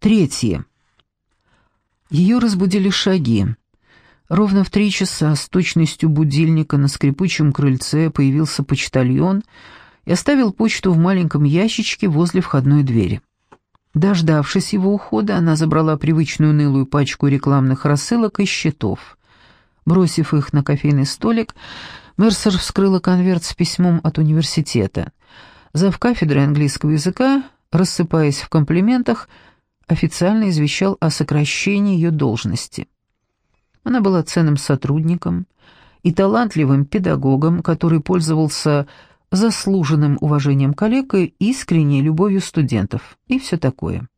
Третье. Ее разбудили шаги. Ровно в три часа с точностью будильника на скрипучем крыльце появился почтальон и оставил почту в маленьком ящичке возле входной двери. Дождавшись его ухода, она забрала привычную нылую пачку рекламных рассылок и счетов. Бросив их на кофейный столик, Мерсер вскрыла конверт с письмом от университета. Зав кафедры английского языка, рассыпаясь в комплиментах, официально извещал о сокращении ее должности. Она была ценным сотрудником и талантливым педагогом, который пользовался заслуженным уважением коллег и искренней любовью студентов, и все такое.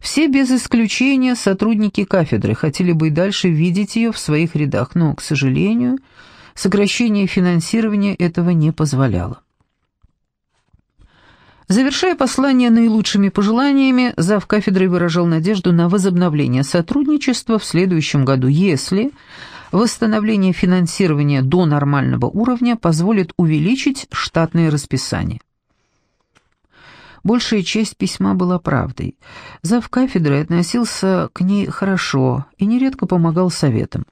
Все без исключения сотрудники кафедры хотели бы и дальше видеть ее в своих рядах, но, к сожалению, сокращение финансирования этого не позволяло. Завершая послание наилучшими пожеланиями, зав кафедрой выражал надежду на возобновление сотрудничества в следующем году, если восстановление финансирования до нормального уровня позволит увеличить штатное расписание. Большая часть письма была правдой. Зав кафедрой относился к ней хорошо и нередко помогал советам.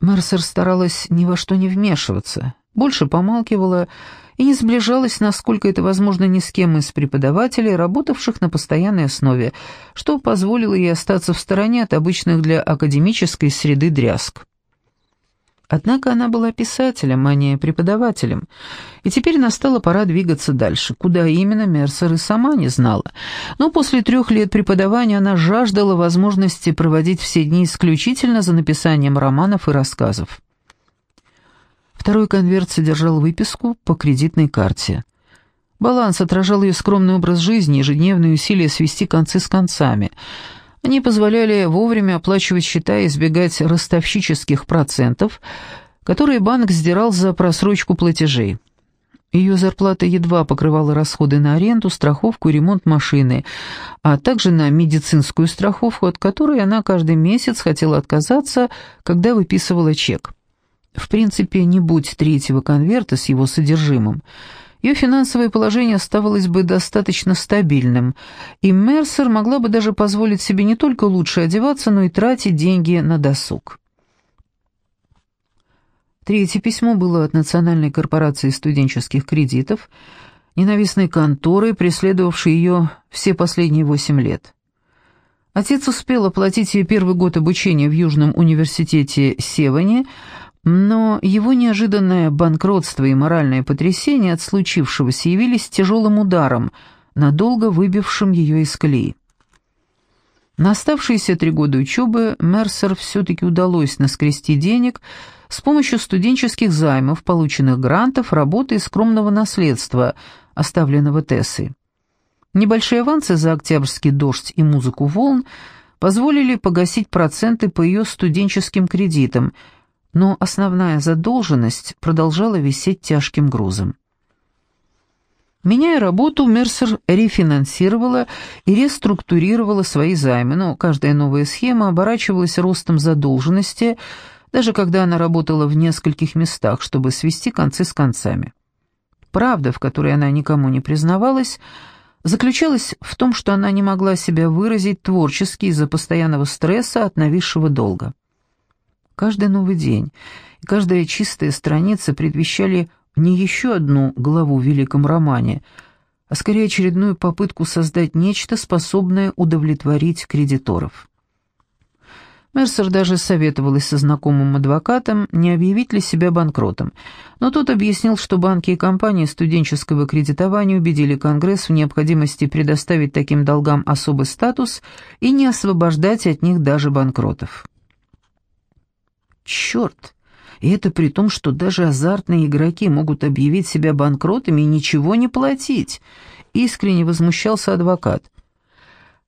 Мерсер старалась ни во что не вмешиваться, больше помалкивала и не сближалась, насколько это возможно, ни с кем из преподавателей, работавших на постоянной основе, что позволило ей остаться в стороне от обычных для академической среды дрязг. Однако она была писателем, а не преподавателем, и теперь настала пора двигаться дальше. Куда именно, Мерсер и сама не знала. Но после трех лет преподавания она жаждала возможности проводить все дни исключительно за написанием романов и рассказов. Второй конверт содержал выписку по кредитной карте. Баланс отражал ее скромный образ жизни, ежедневные усилия свести концы с концами – они позволяли вовремя оплачивать счета и избегать ростовщических процентов, которые банк сдирал за просрочку платежей. Ее зарплата едва покрывала расходы на аренду, страховку и ремонт машины, а также на медицинскую страховку, от которой она каждый месяц хотела отказаться, когда выписывала чек. В принципе, не будь третьего конверта с его содержимым – ее финансовое положение оставалось бы достаточно стабильным, и Мерсер могла бы даже позволить себе не только лучше одеваться, но и тратить деньги на досуг. Третье письмо было от Национальной корпорации студенческих кредитов, ненавистной конторы, преследовавшей ее все последние восемь лет. Отец успел оплатить ей первый год обучения в Южном университете Севане, но его неожиданное банкротство и моральное потрясение от случившегося явились тяжелым ударом, надолго выбившим ее из колеи. На оставшиеся три года учебы Мерсер все-таки удалось наскрести денег с помощью студенческих займов, полученных грантов, работы и скромного наследства, оставленного Тессой. Небольшие авансы за «Октябрьский дождь» и «Музыку волн» позволили погасить проценты по ее студенческим кредитам – но основная задолженность продолжала висеть тяжким грузом. Меняя работу, Мерсер рефинансировала и реструктурировала свои займы, но каждая новая схема оборачивалась ростом задолженности, даже когда она работала в нескольких местах, чтобы свести концы с концами. Правда, в которой она никому не признавалась, заключалась в том, что она не могла себя выразить творчески из-за постоянного стресса от нависшего долга. Каждый новый день и каждая чистая страница предвещали не еще одну главу в великом романе, а скорее очередную попытку создать нечто, способное удовлетворить кредиторов. Мерсер даже советовалась со знакомым адвокатом, не объявить ли себя банкротом, но тот объяснил, что банки и компании студенческого кредитования убедили Конгресс в необходимости предоставить таким долгам особый статус и не освобождать от них даже банкротов. Черт! И это при том, что даже азартные игроки могут объявить себя банкротами и ничего не платить. Искренне возмущался адвокат.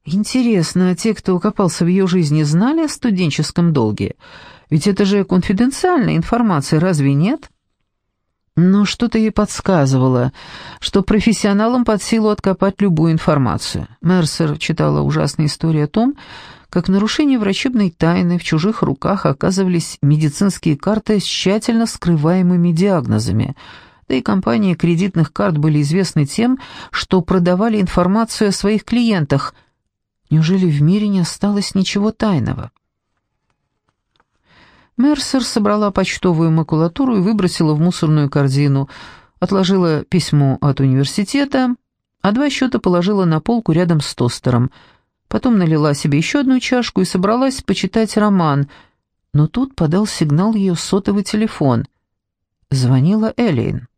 Интересно, а те, кто копался в ее жизни, знали о студенческом долге? Ведь это же конфиденциальная информация, разве нет? Но что-то ей подсказывало, что профессионалам под силу откопать любую информацию. Мерсер читала ужасные истории о том, как нарушение врачебной тайны в чужих руках оказывались медицинские карты с тщательно скрываемыми диагнозами, да и компании кредитных карт были известны тем, что продавали информацию о своих клиентах, Неужели в мире не осталось ничего тайного? Мерсер собрала почтовую макулатуру и выбросила в мусорную корзину, отложила письмо от университета, а два счета положила на полку рядом с тостером. Потом налила себе еще одну чашку и собралась почитать роман, но тут подал сигнал ее сотовый телефон. Звонила Элейн.